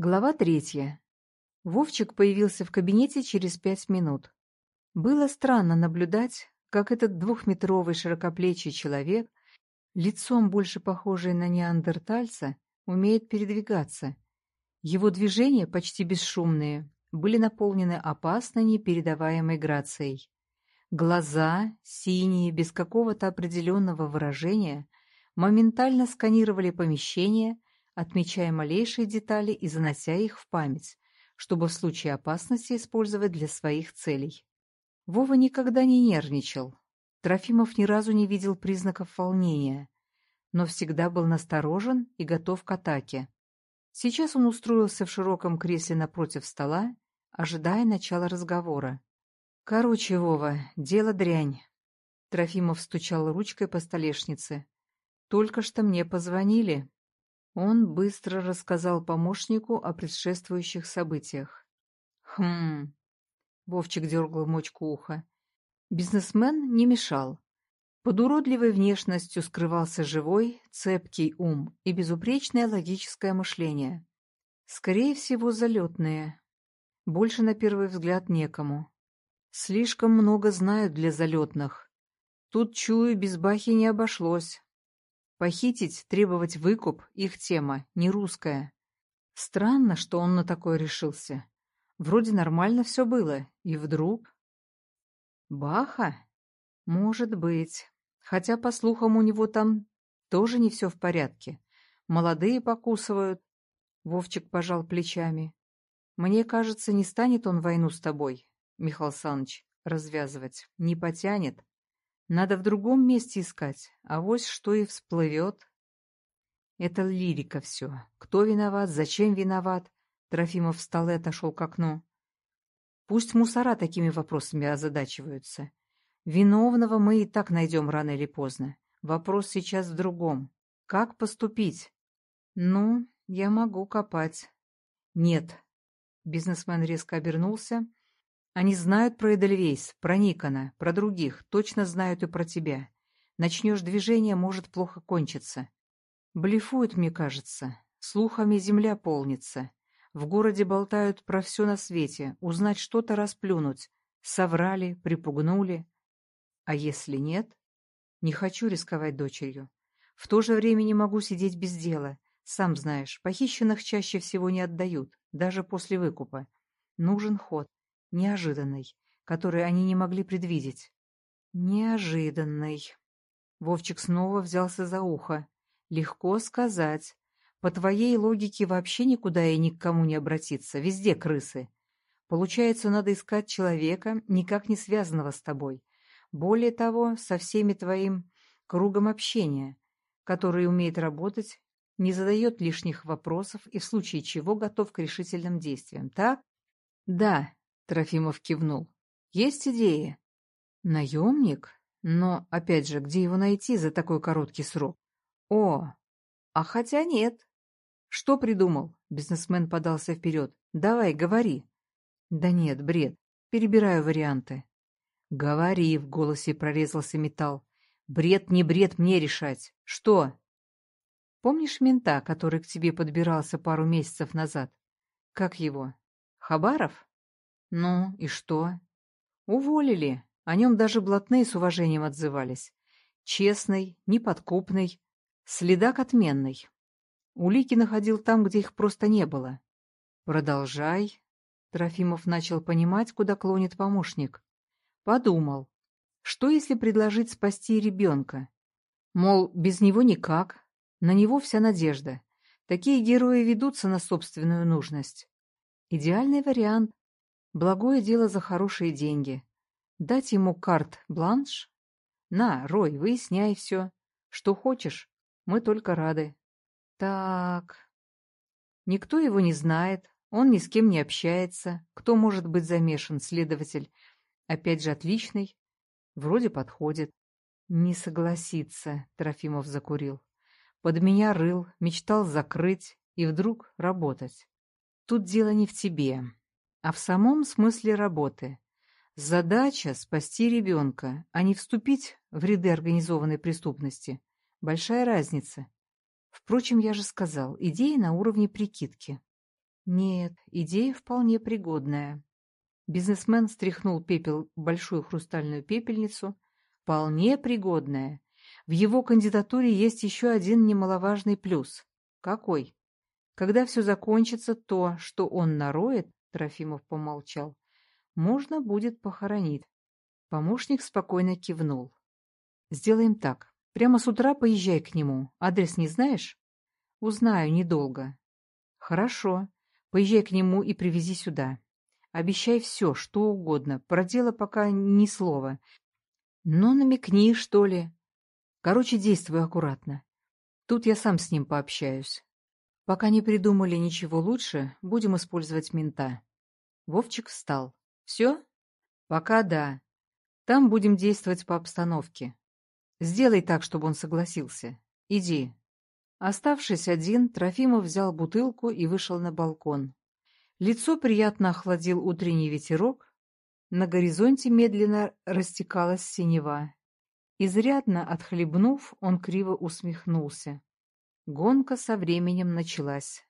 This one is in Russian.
Глава третья. Вовчик появился в кабинете через пять минут. Было странно наблюдать, как этот двухметровый широкоплечий человек, лицом больше похожий на неандертальца, умеет передвигаться. Его движения, почти бесшумные, были наполнены опасной непередаваемой грацией. Глаза, синие, без какого-то определенного выражения, моментально сканировали помещение, отмечая малейшие детали и занося их в память, чтобы в случае опасности использовать для своих целей. Вова никогда не нервничал. Трофимов ни разу не видел признаков волнения, но всегда был насторожен и готов к атаке. Сейчас он устроился в широком кресле напротив стола, ожидая начала разговора. «Короче, Вова, дело дрянь». Трофимов стучал ручкой по столешнице. «Только что мне позвонили». Он быстро рассказал помощнику о предшествующих событиях. «Хм...» — Вовчик дергал мочку уха. Бизнесмен не мешал. Под уродливой внешностью скрывался живой, цепкий ум и безупречное логическое мышление. Скорее всего, залетные. Больше на первый взгляд некому. Слишком много знают для залетных. Тут, чую, без бахи не обошлось. Похитить, требовать выкуп — их тема, не русская. Странно, что он на такое решился. Вроде нормально все было, и вдруг... Баха? Может быть. Хотя, по слухам, у него там тоже не все в порядке. Молодые покусывают. Вовчик пожал плечами. Мне кажется, не станет он войну с тобой, Михаил Саныч, развязывать. Не потянет. Надо в другом месте искать, а вось что и всплывет. Это лирика все. Кто виноват, зачем виноват? Трофимов встал и отошел к окну. Пусть мусора такими вопросами озадачиваются. Виновного мы и так найдем рано или поздно. Вопрос сейчас в другом. Как поступить? Ну, я могу копать. Нет. Бизнесмен резко обернулся они знают про Эдельвейс, про Никона, про других, точно знают и про тебя. Начнешь движение, может плохо кончиться. Блефуют, мне кажется. Слухами земля полнится. В городе болтают про все на свете, узнать что-то расплюнуть. Соврали, припугнули. А если нет? Не хочу рисковать дочерью. В то же время не могу сидеть без дела. Сам знаешь, похищенных чаще всего не отдают, даже после выкупа. Нужен ход неожиданный, который они не могли предвидеть. Неожиданный. Вовчик снова взялся за ухо. Легко сказать. По твоей логике вообще никуда и ни к кому не обратиться, везде крысы. Получается, надо искать человека, никак не связанного с тобой. Более того, со всеми твоим кругом общения, который умеет работать, не задает лишних вопросов и в случае чего готов к решительным действиям, так? Да, Трофимов кивнул. «Есть идеи?» «Наемник? Но, опять же, где его найти за такой короткий срок?» «О, а хотя нет». «Что придумал?» Бизнесмен подался вперед. «Давай, говори». «Да нет, бред. Перебираю варианты». «Говори», — в голосе прорезался металл. «Бред, не бред, мне решать. Что?» «Помнишь мента, который к тебе подбирался пару месяцев назад? Как его? Хабаров?» Ну, и что? Уволили. О нем даже блатные с уважением отзывались. Честный, неподкупный, следак отменный. Улики находил там, где их просто не было. Продолжай. Трофимов начал понимать, куда клонит помощник. Подумал. Что, если предложить спасти ребенка? Мол, без него никак. На него вся надежда. Такие герои ведутся на собственную нужность. Идеальный вариант. Благое дело за хорошие деньги. Дать ему карт-бланш? На, Рой, выясняй все. Что хочешь, мы только рады. Так... Никто его не знает, он ни с кем не общается. Кто может быть замешан, следователь? Опять же, отличный. Вроде подходит. Не согласится, Трофимов закурил. Под меня рыл, мечтал закрыть и вдруг работать. Тут дело не в тебе а в самом смысле работы. Задача — спасти ребенка, а не вступить в ряды организованной преступности. Большая разница. Впрочем, я же сказал, идея на уровне прикидки. Нет, идея вполне пригодная. Бизнесмен стряхнул пепел в большую хрустальную пепельницу. Вполне пригодная. В его кандидатуре есть еще один немаловажный плюс. Какой? Когда все закончится, то, что он нароет, Трофимов помолчал, можно будет похоронить. Помощник спокойно кивнул. Сделаем так. Прямо с утра поезжай к нему. Адрес не знаешь? Узнаю недолго. Хорошо. Поезжай к нему и привези сюда. Обещай все, что угодно. Про дело пока ни слова. Но намекни, что ли. Короче, действуй аккуратно. Тут я сам с ним пообщаюсь. Пока не придумали ничего лучше, будем использовать мента. Вовчик встал. Все? Пока да. Там будем действовать по обстановке. Сделай так, чтобы он согласился. Иди. Оставшись один, Трофимов взял бутылку и вышел на балкон. Лицо приятно охладил утренний ветерок, на горизонте медленно растекалась синева. Изрядно отхлебнув, он криво усмехнулся. Гонка со временем началась.